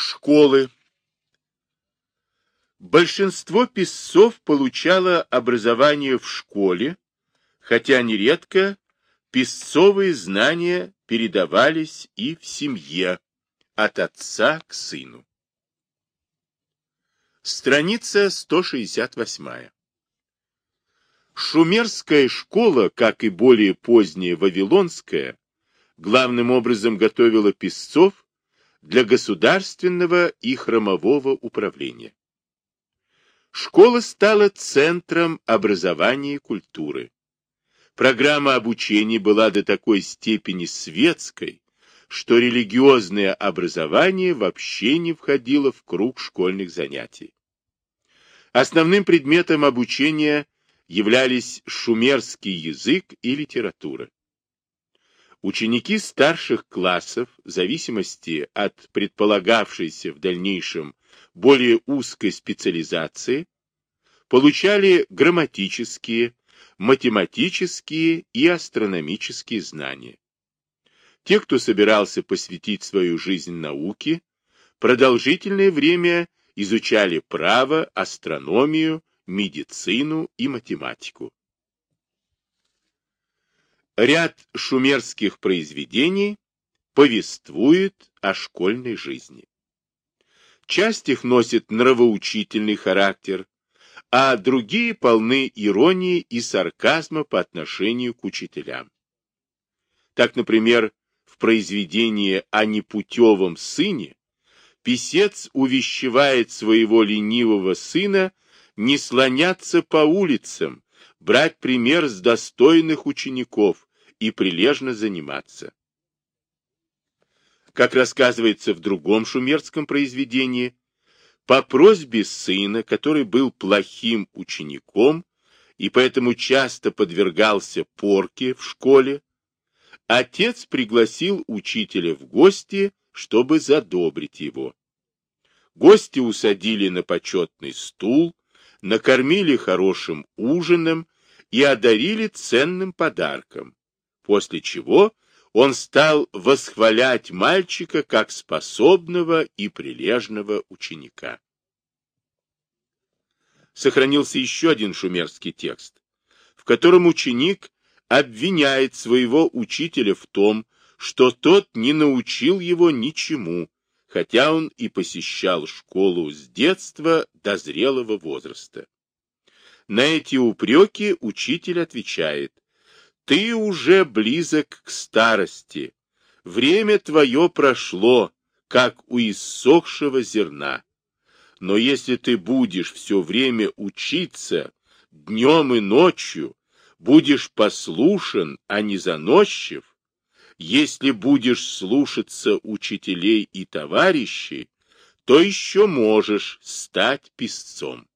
Школы. Большинство писцов получало образование в школе, хотя нередко писцовые знания передавались и в семье, от отца к сыну. Страница 168. Шумерская школа, как и более поздняя Вавилонская, главным образом готовила писцов для государственного и храмового управления. Школа стала центром образования и культуры. Программа обучения была до такой степени светской, что религиозное образование вообще не входило в круг школьных занятий. Основным предметом обучения являлись шумерский язык и литература. Ученики старших классов, в зависимости от предполагавшейся в дальнейшем более узкой специализации, получали грамматические, математические и астрономические знания. Те, кто собирался посвятить свою жизнь науке, продолжительное время изучали право, астрономию, медицину и математику. Ряд шумерских произведений повествует о школьной жизни. Часть их носит нравоучительный характер, а другие полны иронии и сарказма по отношению к учителям. Так, например, в произведении о непутевом сыне писец увещевает своего ленивого сына не слоняться по улицам, брать пример с достойных учеников, и прилежно заниматься. Как рассказывается в другом шумерском произведении, по просьбе сына, который был плохим учеником и поэтому часто подвергался порке в школе, отец пригласил учителя в гости, чтобы задобрить его. Гости усадили на почетный стул, накормили хорошим ужином и одарили ценным подарком, после чего он стал восхвалять мальчика как способного и прилежного ученика. Сохранился еще один шумерский текст, в котором ученик обвиняет своего учителя в том, что тот не научил его ничему, хотя он и посещал школу с детства до зрелого возраста. На эти упреки учитель отвечает, ты уже близок к старости. Время твое прошло, как у иссохшего зерна. Но если ты будешь все время учиться, днем и ночью, будешь послушен, а не заносчив, если будешь слушаться учителей и товарищей, то еще можешь стать писцом.